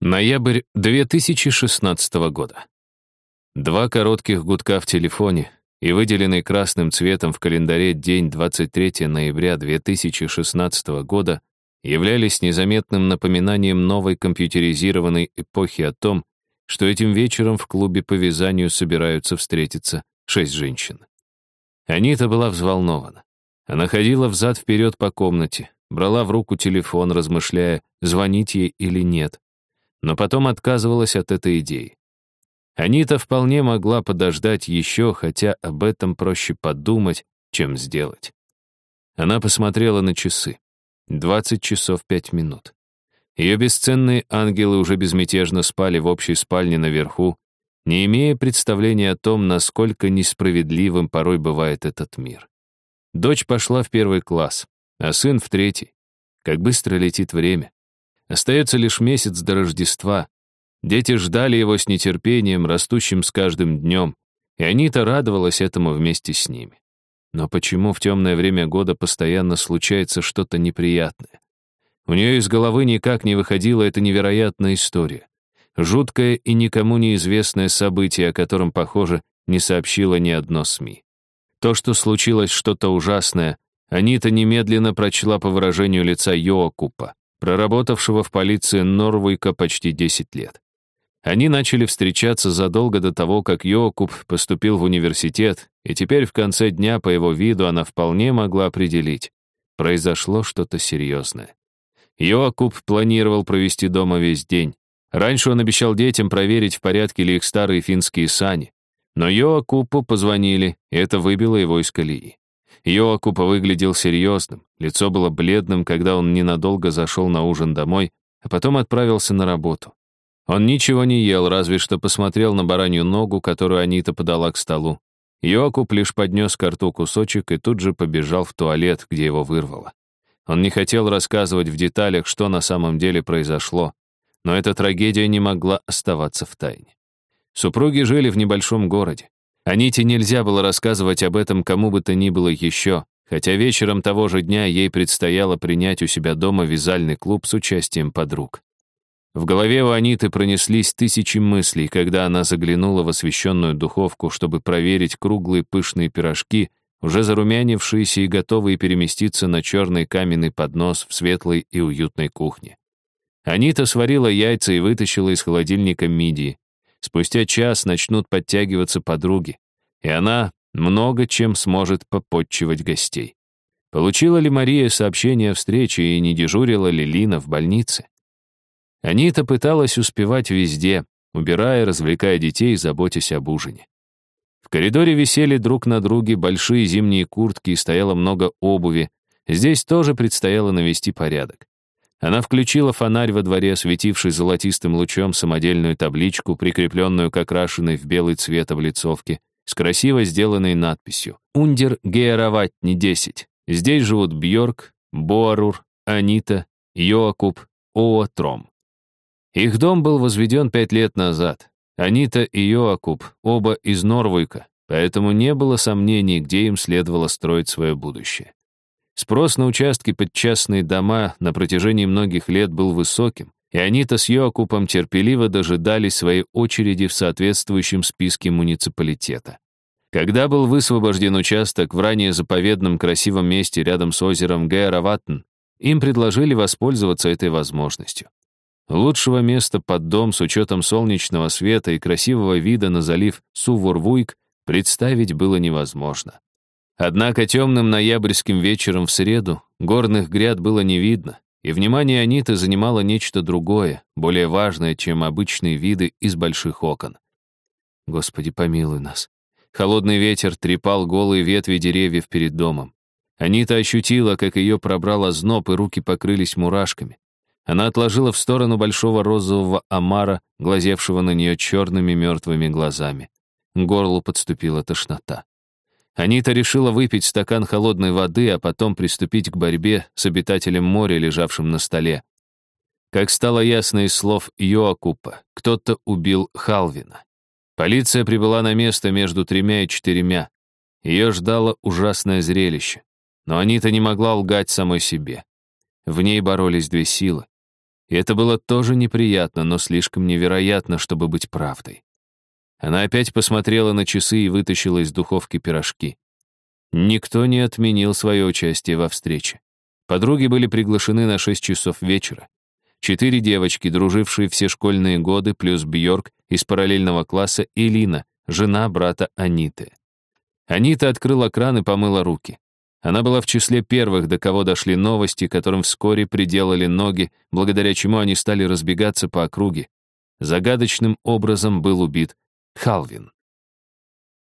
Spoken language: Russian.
Ноябрь 2016 года. Два коротких гудка в телефоне и выделенный красным цветом в календаре день 23 ноября 2016 года являлись незаметным напоминанием новой компьютеризированной эпохи о том, что этим вечером в клубе по вязанию собираются встретиться шесть женщин. Анита была взволнована. Она ходила взад-вперед по комнате, брала в руку телефон, размышляя, звонить ей или нет но потом отказывалась от этой идеи. Анита вполне могла подождать еще, хотя об этом проще подумать, чем сделать. Она посмотрела на часы. 20 часов 5 минут. Ее бесценные ангелы уже безмятежно спали в общей спальне наверху, не имея представления о том, насколько несправедливым порой бывает этот мир. Дочь пошла в первый класс, а сын в третий. Как быстро летит время. Остается лишь месяц до Рождества. Дети ждали его с нетерпением, растущим с каждым днем, и Анита радовалась этому вместе с ними. Но почему в темное время года постоянно случается что-то неприятное? У нее из головы никак не выходила эта невероятная история. Жуткое и никому неизвестное событие, о котором, похоже, не сообщило ни одно СМИ. То, что случилось что-то ужасное, Анита немедленно прочла по выражению лица Йоакупа проработавшего в полиции Норвейка почти 10 лет. Они начали встречаться задолго до того, как Йокуб поступил в университет, и теперь в конце дня по его виду она вполне могла определить. Произошло что-то серьезное. Йокуб планировал провести дома весь день. Раньше он обещал детям проверить, в порядке ли их старые финские сани. Но Йоакупу позвонили, и это выбило его из колеи. Йоакупа выглядел серьезным, лицо было бледным, когда он ненадолго зашел на ужин домой, а потом отправился на работу. Он ничего не ел, разве что посмотрел на баранью ногу, которую Анита подала к столу. Йоакуп лишь поднес к рту кусочек и тут же побежал в туалет, где его вырвало. Он не хотел рассказывать в деталях, что на самом деле произошло, но эта трагедия не могла оставаться в тайне. Супруги жили в небольшом городе. Аните нельзя было рассказывать об этом кому бы то ни было еще, хотя вечером того же дня ей предстояло принять у себя дома вязальный клуб с участием подруг. В голове у Аниты пронеслись тысячи мыслей, когда она заглянула в освещенную духовку, чтобы проверить круглые пышные пирожки, уже зарумянившиеся и готовые переместиться на черный каменный поднос в светлой и уютной кухне. Анита сварила яйца и вытащила из холодильника мидии. Спустя час начнут подтягиваться подруги, и она много чем сможет попотчевать гостей. Получила ли Мария сообщение о встрече и не дежурила ли Лина в больнице? Анита пыталась успевать везде, убирая, развлекая детей, заботясь об ужине. В коридоре висели друг на друге большие зимние куртки и стояло много обуви. Здесь тоже предстояло навести порядок. Она включила фонарь во дворе, осветивший золотистым лучом самодельную табличку, прикрепленную к окрашенной в белый цвет облицовке, с красиво сделанной надписью «Ундер Геараватни 10». Здесь живут Бьорк, Боарур, Анита, Йоакуб, Оатром. Их дом был возведен пять лет назад. Анита и Йоакуб, оба из Норвуйка, поэтому не было сомнений, где им следовало строить свое будущее. Спрос на участки под частные дома на протяжении многих лет был высоким, и они-то с Йокупом терпеливо дожидались своей очереди в соответствующем списке муниципалитета. Когда был высвобожден участок в ранее заповедном красивом месте рядом с озером Гейраваттен, им предложили воспользоваться этой возможностью. Лучшего места под дом с учетом солнечного света и красивого вида на залив Сувурвуйк представить было невозможно. Однако темным ноябрьским вечером в среду горных гряд было не видно, и внимание Аниты занимало нечто другое, более важное, чем обычные виды из больших окон. Господи, помилуй нас. Холодный ветер трепал голые ветви деревьев перед домом. Анита ощутила, как ее пробрал озноб, и руки покрылись мурашками. Она отложила в сторону большого розового омара, глазевшего на нее черными мертвыми глазами. К горлу подступила тошнота. Анита решила выпить стакан холодной воды, а потом приступить к борьбе с обитателем моря, лежавшим на столе. Как стало ясно из слов Йоакупа, кто-то убил Халвина. Полиция прибыла на место между тремя и четырьмя. Ее ждало ужасное зрелище. Но Анита не могла лгать самой себе. В ней боролись две силы. И это было тоже неприятно, но слишком невероятно, чтобы быть правдой. Она опять посмотрела на часы и вытащила из духовки пирожки. Никто не отменил свое участие во встрече. Подруги были приглашены на 6 часов вечера. Четыре девочки, дружившие все школьные годы, плюс Бьорк из параллельного класса и Лина, жена брата Аниты. Анита открыла кран и помыла руки. Она была в числе первых, до кого дошли новости, которым вскоре приделали ноги, благодаря чему они стали разбегаться по округе. Загадочным образом был убит Халвин.